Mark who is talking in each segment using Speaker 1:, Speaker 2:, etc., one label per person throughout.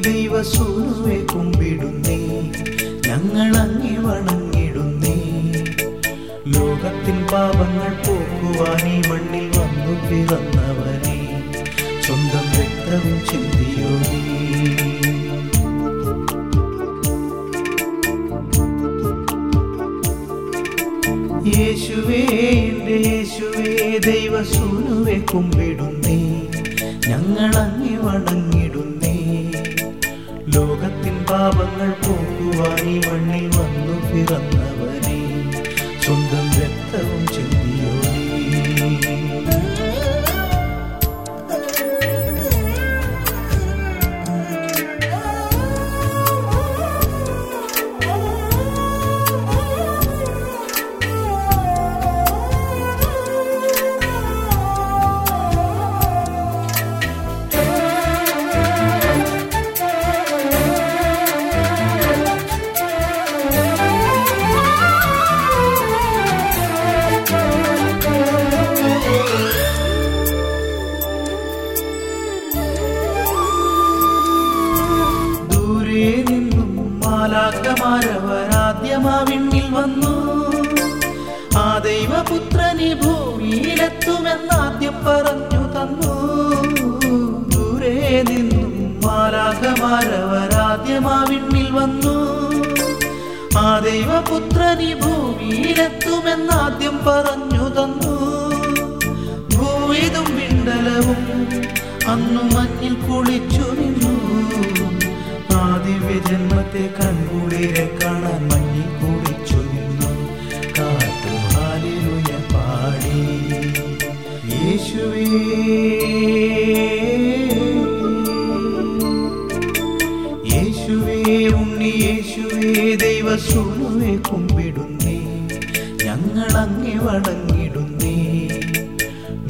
Speaker 1: ദൈവസൂനുവെ കുമ്പിടുന്നേ. ഞങ്ങൾ അങ്ങി വണങ്ങിടുന്നേ. ലോകത്തിൻ പാപങ്ങൾ പോക്കുവാൻ ഈ മണ്ണിൽ വന്നു പിറന്നവനെ സ്വന്തം രക്തവും ചിന്തിയോനേ യേശുവേ യേശുവേ ദൈവസൂനുവെ കുമ്പിടുന്നേ. ഞങ്ങൾ അങ്ങി വണങ്ങിടുന്നേ. ലോകത്തിൻ പാപങ്ങൾ പോകുവാൻ ഈ മണ്ണിൽ വന്നു പിറന്നവനെ. സ്വന്തം രക്തവും മാലാക്കമാരവരാദ്യമാവിണ്ണിൽ വന്നു. ആ ദൈവപുത്രനെ ഭൂമിയിലെത്തുമെന്നാദ്യം പറഞ്ഞു തന്നു. ദൂരെ നിന്നും മാലാകമാരവരാദ്യമാവിണ്ണിൽ വന്നു. ആ ദൈവപുത്രനെ ഭൂമിയിലെത്തുമെന്നാദ്യം പറഞ്ഞു തന്നു. ഭൂവിതും വിണ്ടലവും അന്നു മഞ്ഞിൽ കുളിച്ചു നിന്നു. ആ ദിവ്യജന്മത്തെ കൺകുളിരെ കാണാൻ മഞ്ഞിൽ കൂടി ചൊല്ലുന്നു കാട്ടുഹാലിലുയ പാടി. യേശുവേ. യേശുവേ ഉണ്ണി യേശുവേ ദൈവസൂനുവെ കുമ്പിടുന്നേ. ഞങ്ങൾ അങ്ങേ വണങ്ങിടുന്നേ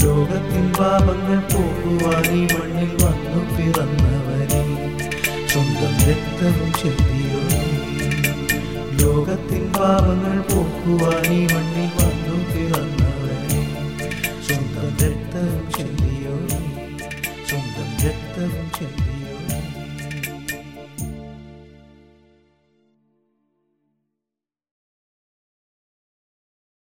Speaker 1: ലോകത്തിൻ പാപങ്ങൾ പോകുവാൻ ഈ മണ്ണിൽ രക്തവും ചെല്ലിയോനേ ലോകത്തിൻ പാപങ്ങൾ പോക്കുവാൻ ഈ മണ്ണിൽ വന്നു പിറന്നവരെ സ്വന്തം രക്തവും ചെല്ലിയോ സ്വന്തം രക്തവും ചെല്ലിയോനേ